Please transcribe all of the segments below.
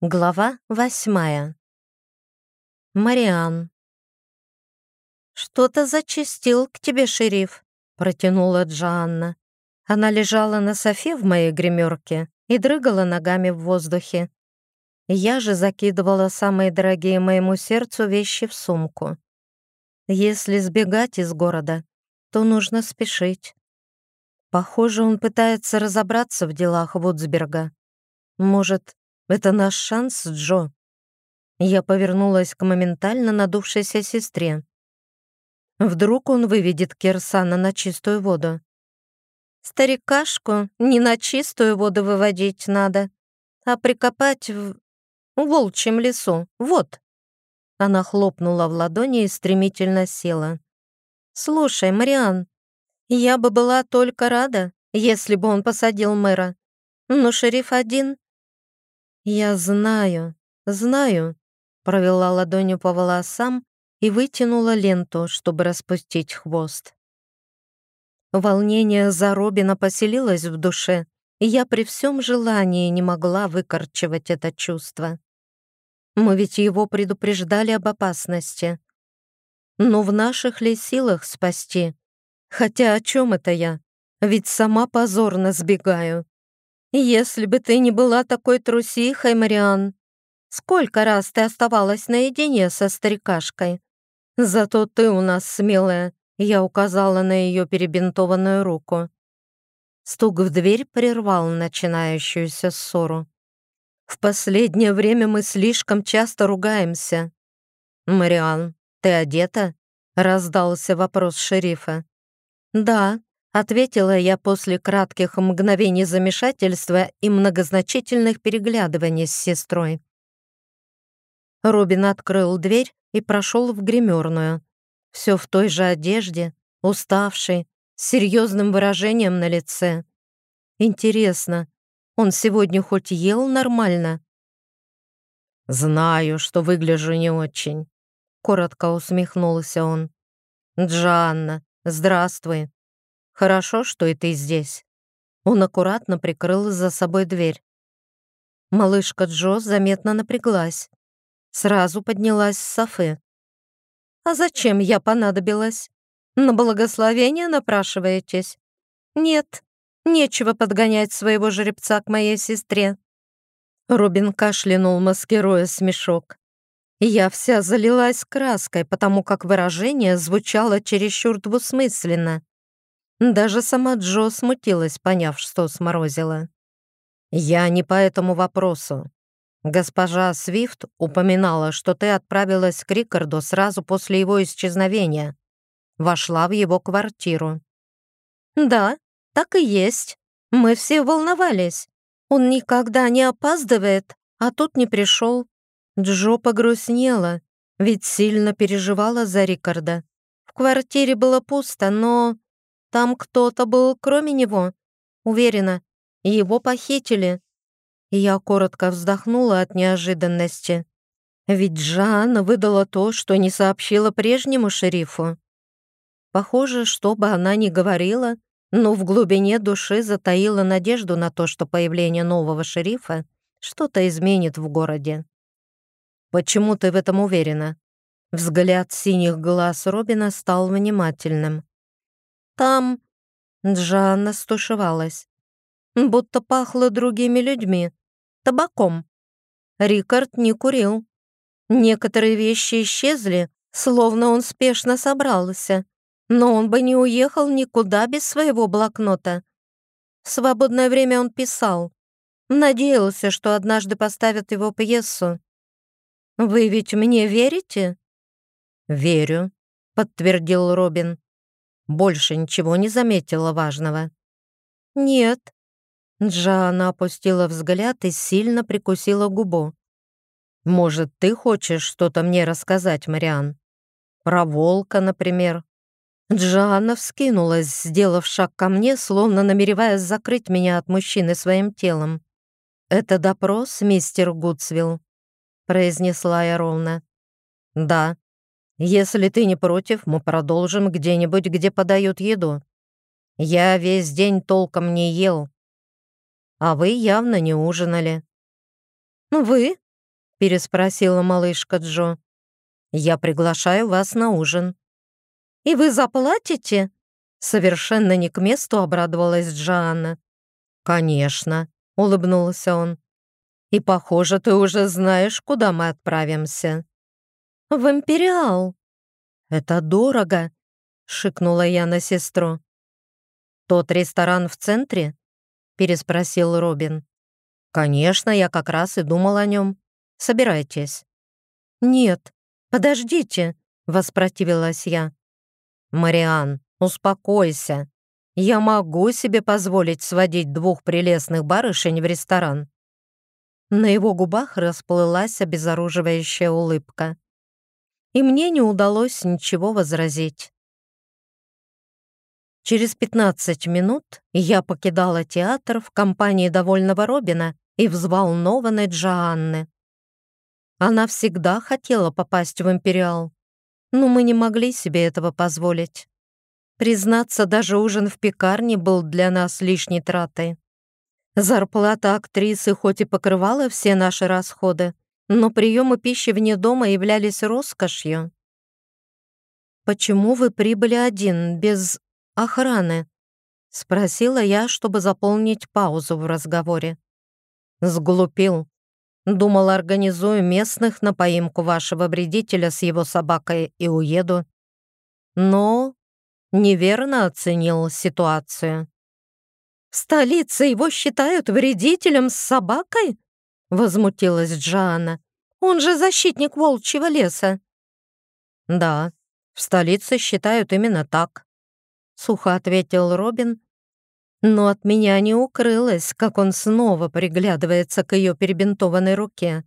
Глава восьмая. Мариан. «Что-то зачастил к тебе, шериф», — протянула Джоанна. Она лежала на софе в моей гримерке и дрыгала ногами в воздухе. Я же закидывала самые дорогие моему сердцу вещи в сумку. Если сбегать из города, то нужно спешить. Похоже, он пытается разобраться в делах Вудсберга. Может, это наш шанс, Джо. Я повернулась к моментально надувшейся сестре. Вдруг он выведет Кирсана на чистую воду. Старикашку не на чистую воду выводить надо, а прикопать в... волчьем лесу. Вот. Она хлопнула в ладони и стремительно села. «Слушай, Мариан, я бы была только рада, если бы он посадил мэра. Но шериф один, «Я знаю, знаю», — провела ладонью по волосам и вытянула ленту, чтобы распустить хвост. Волнение за Робина поселилось в душе, и я при всем желании не могла выкорчевать это чувство. Мы ведь его предупреждали об опасности. Но в наших ли силах спасти? Хотя о чем это я? Ведь сама позорно сбегаю. «Если бы ты не была такой трусихой, Мариан, сколько раз ты оставалась наедине со старикашкой? Зато ты у нас смелая», — я указала на ее перебинтованную руку. Стук в дверь прервал начинающуюся ссору. «В последнее время мы слишком часто ругаемся». «Мариан, ты одета?» — раздался вопрос шерифа. «Да», Ответила я после кратких мгновений замешательства и многозначительных переглядываний с сестрой. Робин открыл дверь и прошел в гримерную. Все в той же одежде, уставший, с серьезным выражением на лице. Интересно, он сегодня хоть ел нормально? «Знаю, что выгляжу не очень», — коротко усмехнулся он. «Джанна, здравствуй. Хорошо, что и ты здесь». Он аккуратно прикрыл за собой дверь. Малышка Джо заметно напряглась. Сразу поднялась с софы. «А зачем я понадобилась? На благословение напрашиваетесь? Нет, нечего подгонять своего жеребца к моей сестре». Робин кашлянул, маскируя смешок. Я вся залилась краской, потому как выражение звучало чересчур двусмысленно. Даже сама Джо смутилась, поняв, что сморозила. «Я не по этому вопросу. Госпожа Свифт упоминала, что ты отправилась к Рикарду сразу после его исчезновения. Вошла в его квартиру». «Да, так и есть. Мы все волновались. Он никогда не опаздывает, а тут не пришел». Джо погрустнела, ведь сильно переживала за Рикарда. В квартире было пусто, но там кто-то был, кроме него. Уверена, его похитили. Я коротко вздохнула от неожиданности. Ведь Жанна выдала то, что не сообщила прежнему шерифу. Похоже, что бы она ни говорила, но в глубине души затаила надежду на то, что появление нового шерифа что-то изменит в городе. «Почему ты в этом уверена?» Взгляд синих глаз Робина стал внимательным. Там...» Джанна стушевалась. Будто пахло другими людьми. Табаком. Рикард не курил. Некоторые вещи исчезли, словно он спешно собрался. Но он бы не уехал никуда без своего блокнота. В свободное время он писал. Надеялся, что однажды поставят его пьесу. «Вы ведь мне верите?» «Верю», — подтвердил Робин. Больше ничего не заметила важного. «Нет». Джоанна опустила взгляд и сильно прикусила губу. «Может, ты хочешь что-то мне рассказать, Мариан? Про волка, например?» Джоанна вскинулась, сделав шаг ко мне, словно намереваясь закрыть меня от мужчины своим телом. «Это допрос, мистер Гудсвилл?» произнесла я ровно. «Да», если ты не против, мы продолжим где-нибудь, где подают еду. Я весь день толком не ел. А вы явно не ужинали. Вы? — переспросила малышка Джо. «Я приглашаю вас на ужин». «И вы заплатите?» Совершенно не к месту обрадовалась Джоанна. «Конечно», — улыбнулся он. «И, похоже, ты уже знаешь, куда мы отправимся». «В Империал». «Это дорого», — шикнула я на сестру. «Тот ресторан в центре?» — переспросил Робин. «Конечно, я как раз и думал о нем. Собирайтесь». «Нет, подождите», — воспротивилась я. «Мариан, успокойся. Я могу себе позволить сводить двух прелестных барышень в ресторан». На его губах расплылась обезоруживающая улыбка. И мне не удалось ничего возразить. Через 15 минут я покидала театр в компании довольного Робина и взволнованной Джоанны. Она всегда хотела попасть в Империал, но мы не могли себе этого позволить. Признаться, даже ужин в пекарне был для нас лишней тратой. Зарплата актрисы хоть и покрывала все наши расходы, но приемы пищи вне дома являлись роскошью. «Почему вы прибыли один, без охраны?» — спросила я, чтобы заполнить паузу в разговоре. Сглупил. Думал, организую местных на поимку вашего вредителя с его собакой и уеду. Но неверно оценил ситуацию. «В столице его считают вредителем с собакой?» — возмутилась Джоанна. «Он же защитник волчьего леса». «Да, в столице считают именно так», — сухо ответил Робин. Но от меня не укрылось, как он снова приглядывается к ее перебинтованной руке.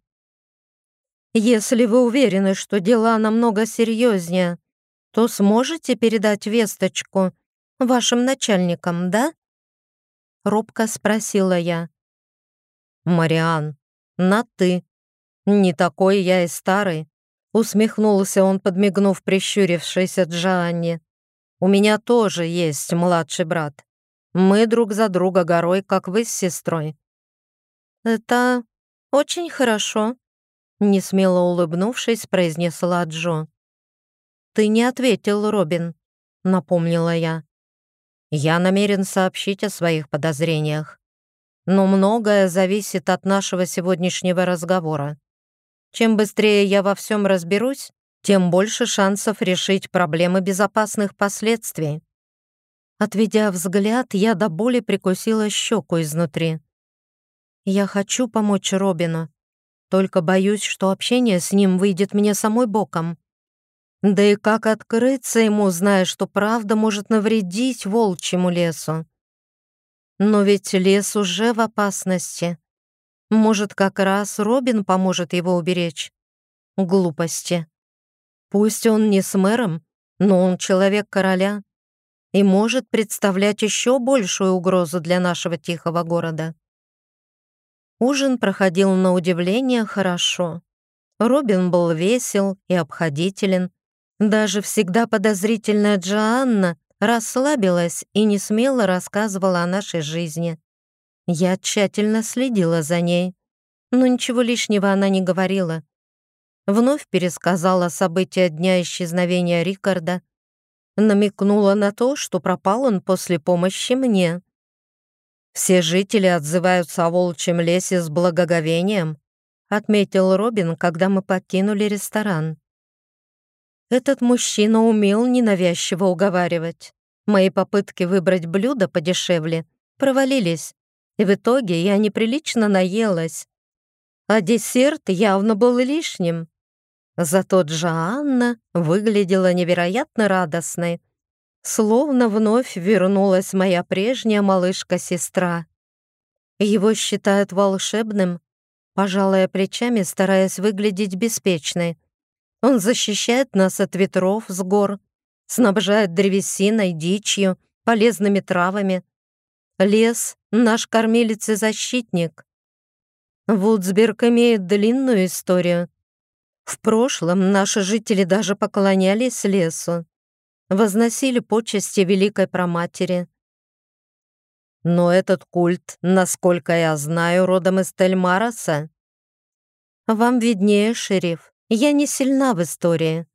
«Если вы уверены, что дела намного серьезнее, то сможете передать весточку вашим начальникам, да?» Робко спросила я. «Мариан, на «ты». Не такой я и старый», усмехнулся он, подмигнув прищурившейся Джанни. «У меня тоже есть младший брат. Мы друг за друга горой, как вы с сестрой». «Это очень хорошо», — несмело улыбнувшись, произнесла Джо. «Ты не ответил, Робин», — напомнила я. Я намерен сообщить о своих подозрениях. Но многое зависит от нашего сегодняшнего разговора. Чем быстрее я во всем разберусь, тем больше шансов решить проблемы безопасных последствий. Отведя взгляд, я до боли прикусила щеку изнутри. Я хочу помочь Робину, только боюсь, что общение с ним выйдет мне самой боком. Да и как открыться ему, зная, что правда может навредить волчьему лесу? Но ведь лес уже в опасности. Может, как раз Робин поможет его уберечь? Глупости. Пусть он не с мэром, но он человек короля и может представлять еще большую угрозу для нашего тихого города. Ужин проходил на удивление хорошо. Робин был весел и обходителен, даже всегда подозрительная Джоанна расслабилась и не смело рассказывала о нашей жизни. Я тщательно следила за ней, но ничего лишнего она не говорила. Вновь пересказала события дня исчезновения Рикарда, намекнула на то, что пропал он после помощи мне. «Все жители отзываются о волчьем лесе с благоговением», отметил Робин, когда мы покинули ресторан. Этот мужчина умел ненавязчиво уговаривать. Мои попытки выбрать блюдо подешевле провалились, и в итоге я неприлично наелась. А десерт явно был лишним. Зато Джоанна выглядела невероятно радостной, словно вновь вернулась моя прежняя малышка-сестра. Его считают волшебным, пожалуй, плечами, стараясь выглядеть беспечной. Он защищает нас от ветров с гор, снабжает древесиной, дичью, полезными травами. Лес — наш кормилец и защитник. Вудсберг имеет длинную историю. В прошлом наши жители даже поклонялись лесу, возносили почести Великой Проматери. Но этот культ, насколько я знаю, родом из Тельмараса. Вам виднее, шериф. Я не сильна в истории».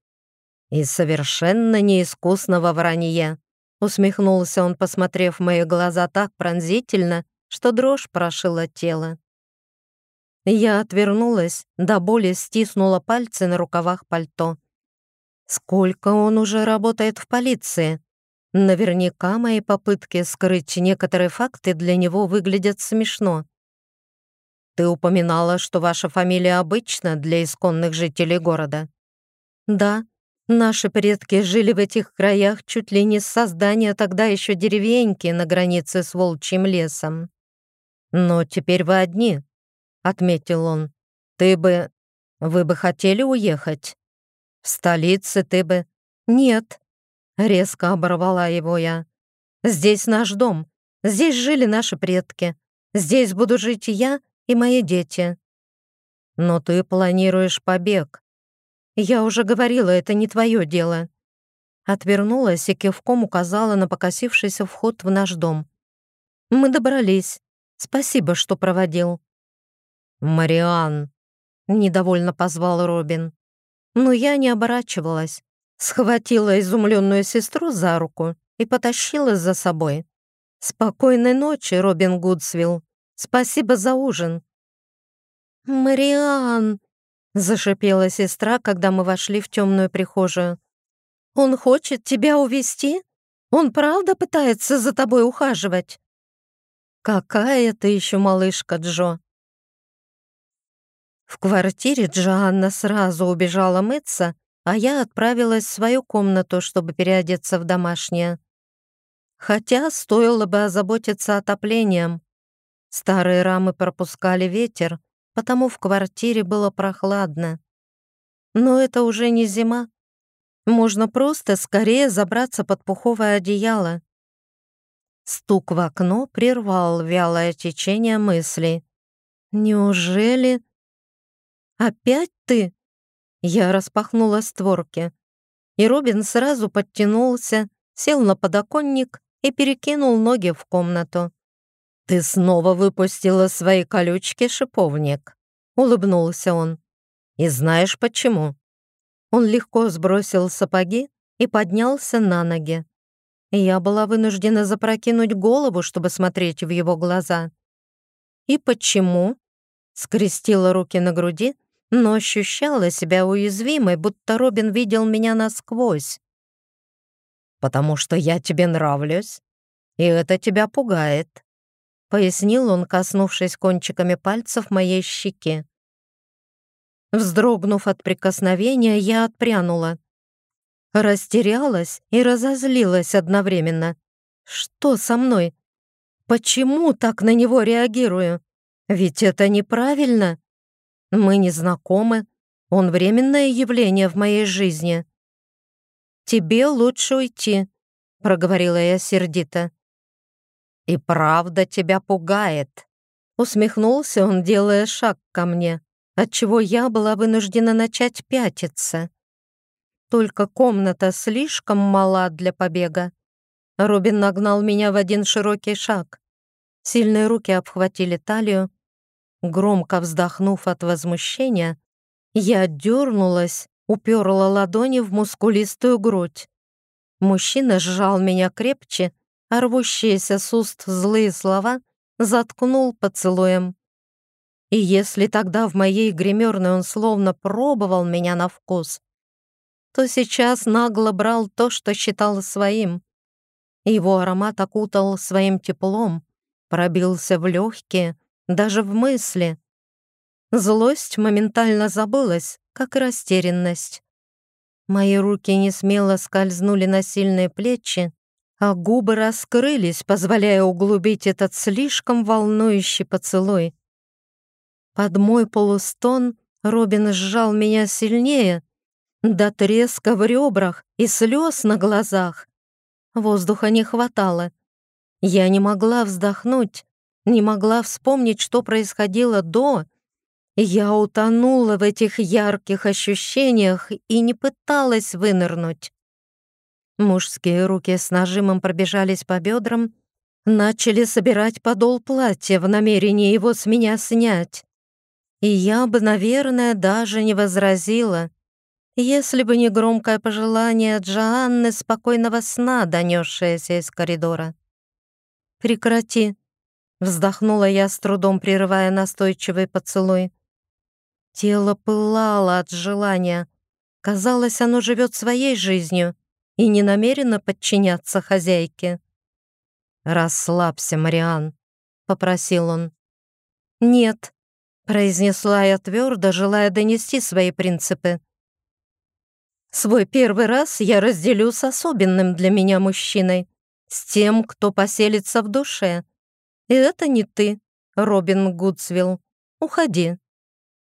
«И совершенно неискусна во вранье», — усмехнулся он, посмотрев в мои глаза так пронзительно, что дрожь прошила тело. Я отвернулась, до боли стиснула пальцы на рукавах пальто. Сколько он уже работает в полиции? Наверняка мои попытки скрыть некоторые факты для него выглядят смешно. Ты упоминала, что ваша фамилия обычна для исконных жителей города. Да, наши предки жили в этих краях чуть ли не с создания тогда еще деревеньки на границе с волчьим лесом. Но теперь вы одни, отметил он. «Ты бы... Вы бы хотели уехать? В столице ты бы...» «Нет», — резко оборвала его я. «Здесь наш дом. Здесь жили наши предки. Здесь буду жить я и мои дети». «Но ты планируешь побег». «Я уже говорила, это не твое дело». Отвернулась и кивком указала на покосившийся вход в наш дом. «Мы добрались. Спасибо, что проводил». «Мариан!» — недовольно позвал Робин. Но я не оборачивалась, схватила изумленную сестру за руку и потащила за собой. «Спокойной ночи, Робин Гудсвилл. Спасибо за ужин». «Мариан!» — зашипела сестра, когда мы вошли в темную прихожую. «Он хочет тебя увести? Он правда пытается за тобой ухаживать?» «Какая ты еще малышка, Джо!» В квартире Джоанна сразу убежала мыться, а я отправилась в свою комнату, чтобы переодеться в домашнее. Хотя стоило бы озаботиться отоплением. Старые рамы пропускали ветер, потому в квартире было прохладно. Но это уже не зима. Можно просто скорее забраться под пуховое одеяло. Стук в окно прервал вялое течение мыслей. Неужели «Опять ты?» Я распахнула створки, и Робин сразу подтянулся, сел на подоконник и перекинул ноги в комнату. «Ты снова выпустила свои колючки, шиповник», — улыбнулся он. «И знаешь почему?» Он легко сбросил сапоги и поднялся на ноги. Я была вынуждена запрокинуть голову, чтобы смотреть в его глаза. «И почему?» — скрестила руки на груди но ощущала себя уязвимой, будто Робин видел меня насквозь. «Потому что я тебе нравлюсь, и это тебя пугает», — пояснил он, коснувшись кончиками пальцев моей щеки. Вздрогнув от прикосновения, я отпрянула. Растерялась и разозлилась одновременно. Что со мной? Почему так на него реагирую? Ведь это неправильно. Мы не знакомы. Он временное явление в моей жизни. «Тебе лучше уйти», — проговорила я сердито. «И правда тебя пугает», — усмехнулся он, делая шаг ко мне, отчего я была вынуждена начать пятиться. Только комната слишком мала для побега. Робин нагнал меня в один широкий шаг. Сильные руки обхватили талию, Громко вздохнув от возмущения, я дернулась, уперла ладони в мускулистую грудь. Мужчина сжал меня крепче, а рвущиеся с уст злые слова заткнул поцелуем. И если тогда в моей гримерной он словно пробовал меня на вкус, то сейчас нагло брал то, что считал своим. Его аромат окутал своим теплом, пробился в легкие, даже в мысли. Злость моментально забылась, как и растерянность. Мои руки не смело скользнули на сильные плечи, а губы раскрылись, позволяя углубить этот слишком волнующий поцелуй. Под мой полустон Робин сжал меня сильнее, до треска в ребрах и слез на глазах. Воздуха не хватало. Я не могла вздохнуть, не могла вспомнить, что происходило до. Я утонула в этих ярких ощущениях и не пыталась вынырнуть. Мужские руки с нажимом пробежались по бедрам, начали собирать подол платья в намерении его с меня снять. И я бы, наверное, даже не возразила, если бы не громкое пожелание Джоанны спокойного сна, донесшееся из коридора. «Прекрати!» — вздохнула я, с трудом прерывая настойчивый поцелуй. Тело пылало от желания. Казалось, оно живет своей жизнью и не намерено подчиняться хозяйке. «Расслабься, Мариан», — попросил он. «Нет», — произнесла я твердо, желая донести свои принципы. «Свой первый раз я разделю с особенным для меня мужчиной, с тем, кто поселится в душе. И это не ты, Робин Гудсвилл. Уходи».